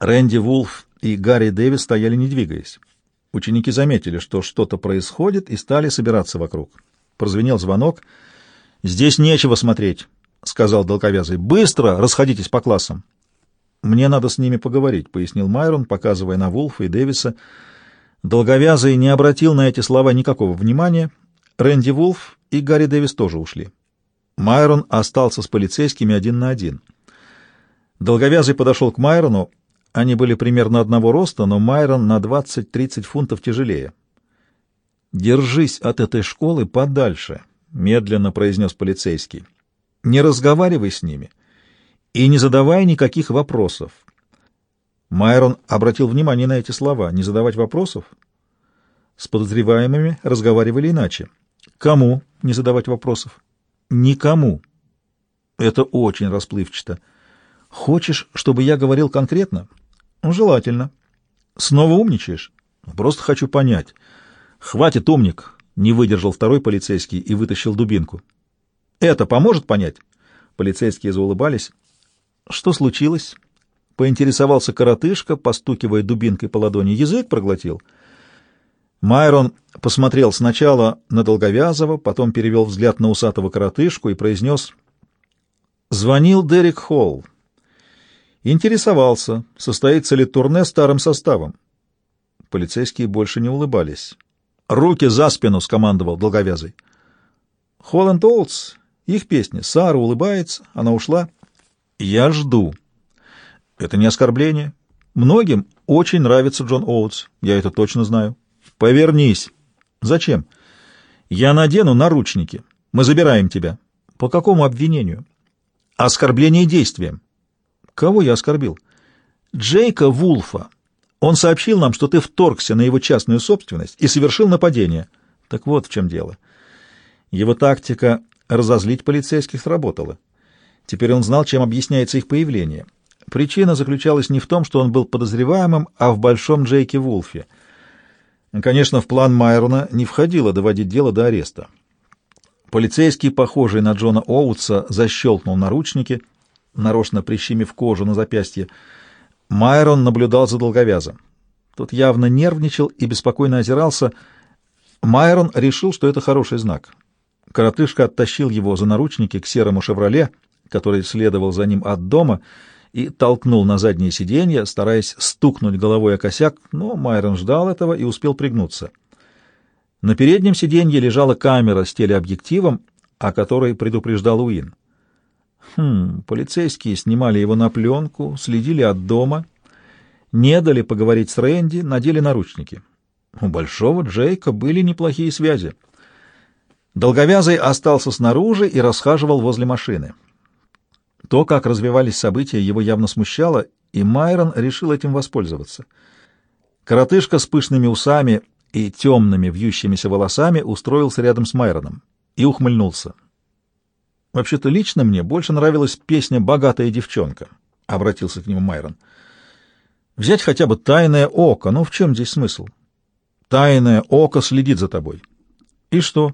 Рэнди Вулф и Гарри Дэвис стояли не двигаясь. Ученики заметили, что что-то происходит, и стали собираться вокруг. Прозвенел звонок. «Здесь нечего смотреть», — сказал долговязый. «Быстро расходитесь по классам». «Мне надо с ними поговорить», — пояснил Майрон, показывая на Вулфа и Дэвиса. Долговязый не обратил на эти слова никакого внимания. Рэнди Вулф и Гарри Дэвис тоже ушли. Майрон остался с полицейскими один на один. Долговязый подошел к Майрону. Они были примерно одного роста, но Майрон на 20-30 фунтов тяжелее. «Держись от этой школы подальше», — медленно произнес полицейский. «Не разговаривай с ними и не задавай никаких вопросов». Майрон обратил внимание на эти слова. «Не задавать вопросов?» С подозреваемыми разговаривали иначе. «Кому не задавать вопросов?» «Никому». Это очень расплывчато. «Хочешь, чтобы я говорил конкретно?» «Ну, «Желательно». «Снова умничаешь?» «Просто хочу понять». «Хватит, умник!» — не выдержал второй полицейский и вытащил дубинку. «Это поможет понять?» Полицейские заулыбались. «Что случилось?» — поинтересовался коротышка, постукивая дубинкой по ладони. «Язык проглотил?» Майрон посмотрел сначала на Долговязова, потом перевел взгляд на усатого коротышку и произнес «Звонил Дерек Холл. Интересовался, состоится ли турне старым составом». Полицейские больше не улыбались. «Руки за спину!» — скомандовал долговязый. «Холланд Олдс, их песня. Сара улыбается, она ушла. Я жду». «Это не оскорбление. Многим очень нравится Джон Оутс, я это точно знаю». «Повернись». «Зачем?» «Я надену наручники. Мы забираем тебя». «По какому обвинению?» «Оскорбление действием». «Кого я оскорбил?» «Джейка Вулфа». Он сообщил нам, что ты вторгся на его частную собственность и совершил нападение. Так вот в чем дело. Его тактика разозлить полицейских сработала. Теперь он знал, чем объясняется их появление. Причина заключалась не в том, что он был подозреваемым, а в большом Джейке Вулфе. Конечно, в план Майрона не входило доводить дело до ареста. Полицейский, похожий на Джона Оутса, защелкнул наручники, нарочно прищемив кожу на запястье, Майрон наблюдал за долговязом. Тот явно нервничал и беспокойно озирался. Майрон решил, что это хороший знак. Коротышка оттащил его за наручники к серому «Шевроле», который следовал за ним от дома, и толкнул на заднее сиденье, стараясь стукнуть головой о косяк, но Майрон ждал этого и успел пригнуться. На переднем сиденье лежала камера с телеобъективом, о которой предупреждал Уин. Хм, полицейские снимали его на пленку, следили от дома, не дали поговорить с Рэнди, надели наручники. У Большого Джейка были неплохие связи. Долговязый остался снаружи и расхаживал возле машины. То, как развивались события, его явно смущало, и Майрон решил этим воспользоваться. Коротышка с пышными усами и темными вьющимися волосами устроился рядом с Майроном и ухмыльнулся. Вообще-то лично мне больше нравилась песня «Богатая девчонка», — обратился к нему Майрон. Взять хотя бы «Тайное око», ну в чем здесь смысл? «Тайное око следит за тобой». И что?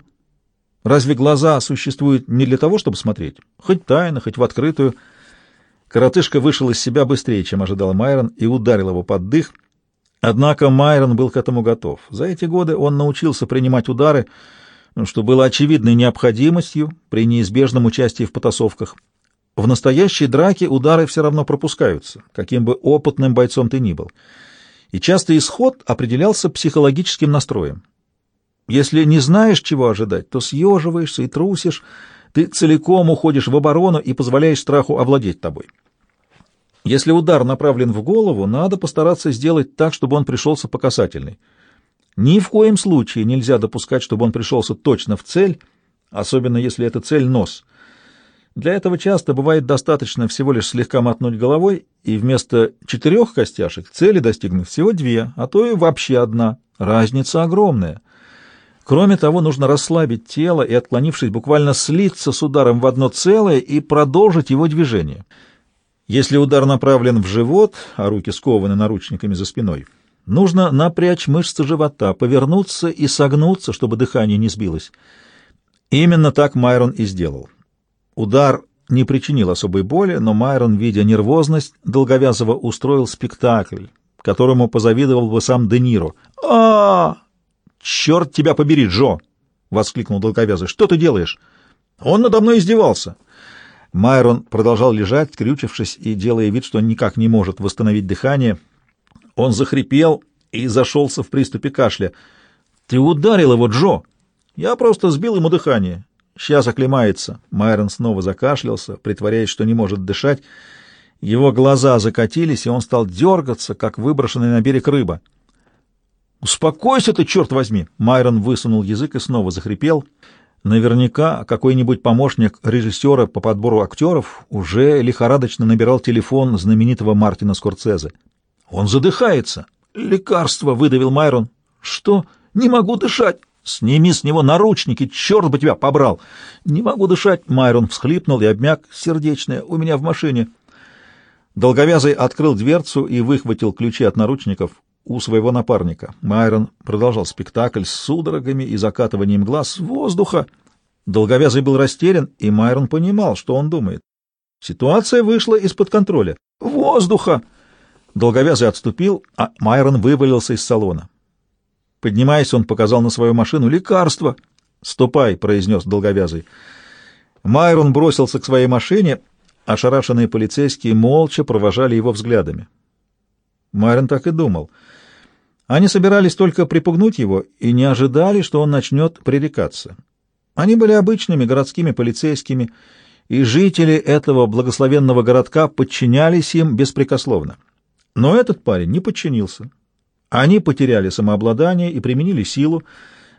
Разве глаза существуют не для того, чтобы смотреть? Хоть тайно, хоть в открытую. Коротышка вышел из себя быстрее, чем ожидал Майрон, и ударил его под дых. Однако Майрон был к этому готов. За эти годы он научился принимать удары, что было очевидной необходимостью при неизбежном участии в потасовках. В настоящей драке удары все равно пропускаются, каким бы опытным бойцом ты ни был. И часто исход определялся психологическим настроем. Если не знаешь, чего ожидать, то съеживаешься и трусишь, ты целиком уходишь в оборону и позволяешь страху овладеть тобой. Если удар направлен в голову, надо постараться сделать так, чтобы он пришелся по касательной. Ни в коем случае нельзя допускать, чтобы он пришелся точно в цель, особенно если это цель нос. Для этого часто бывает достаточно всего лишь слегка мотнуть головой, и вместо четырех костяшек цели достигнуть всего две, а то и вообще одна. Разница огромная. Кроме того, нужно расслабить тело и, отклонившись, буквально слиться с ударом в одно целое и продолжить его движение. Если удар направлен в живот, а руки скованы наручниками за спиной, Нужно напрячь мышцы живота, повернуться и согнуться, чтобы дыхание не сбилось. Именно так Майрон и сделал. Удар не причинил особой боли, но Майрон, видя нервозность, Долговязого устроил спектакль, которому позавидовал бы сам Де Ниро. а, Черт тебя побери, Джо! — воскликнул Долговязый. — Что ты делаешь? Он надо мной издевался. Майрон продолжал лежать, крючившись и делая вид, что никак не может восстановить дыхание. Он захрипел и зашелся в приступе кашля. — Ты ударил его, Джо! Я просто сбил ему дыхание. Сейчас оклемается. Майрон снова закашлялся, притворяясь, что не может дышать. Его глаза закатились, и он стал дергаться, как выброшенный на берег рыба. «Успокойся ты, черт возьми!» Майрон высунул язык и снова захрипел. Наверняка какой-нибудь помощник режиссера по подбору актеров уже лихорадочно набирал телефон знаменитого Мартина Скорцезе. «Он задыхается!» «Лекарство!» — выдавил Майрон. «Что? Не могу дышать!» «Сними с него наручники! Черт бы тебя побрал!» «Не могу дышать!» — Майрон всхлипнул и обмяк. «Сердечное! У меня в машине!» Долговязый открыл дверцу и выхватил ключи от наручников у своего напарника. Майрон продолжал спектакль с судорогами и закатыванием глаз. «Воздуха!» Долговязый был растерян, и Майрон понимал, что он думает. Ситуация вышла из-под контроля. «Воздуха!» Долговязый отступил, а Майрон вывалился из салона. Поднимаясь, он показал на свою машину «Лекарство!» «Ступай!» — произнес Долговязый. Майрон бросился к своей машине, ошарашенные полицейские молча провожали его взглядами. Майрон так и думал — они собирались только припугнуть его и не ожидали, что он начнет пререкаться. Они были обычными городскими полицейскими, и жители этого благословенного городка подчинялись им беспрекословно. Но этот парень не подчинился. Они потеряли самообладание и применили силу.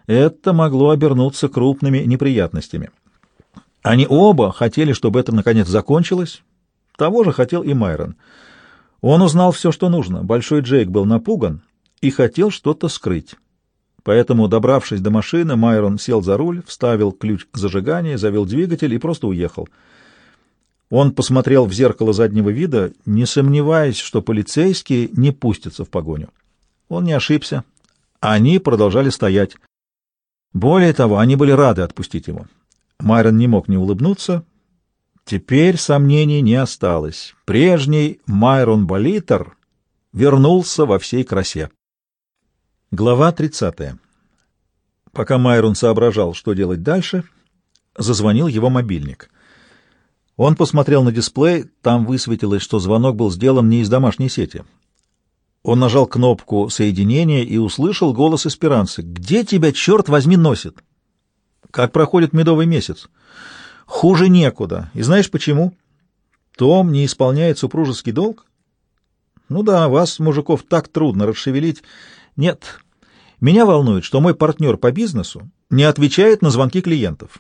Это могло обернуться крупными неприятностями. Они оба хотели, чтобы это наконец закончилось. Того же хотел и Майрон. Он узнал все, что нужно. Большой Джейк был напуган, и хотел что-то скрыть. Поэтому, добравшись до машины, Майрон сел за руль, вставил ключ зажигания, завел двигатель и просто уехал. Он посмотрел в зеркало заднего вида, не сомневаясь, что полицейские не пустятся в погоню. Он не ошибся. Они продолжали стоять. Более того, они были рады отпустить его. Майрон не мог не улыбнуться. Теперь сомнений не осталось. Прежний Майрон Болитер вернулся во всей красе. Глава 30. Пока Майрон соображал, что делать дальше, зазвонил его мобильник. Он посмотрел на дисплей, там высветилось, что звонок был сделан не из домашней сети. Он нажал кнопку соединения и услышал голос эсперанцы. «Где тебя, черт возьми, носит?» «Как проходит медовый месяц?» «Хуже некуда. И знаешь почему?» «Том не исполняет супружеский долг?» «Ну да, вас, мужиков, так трудно расшевелить». Нет, меня волнует, что мой партнер по бизнесу не отвечает на звонки клиентов.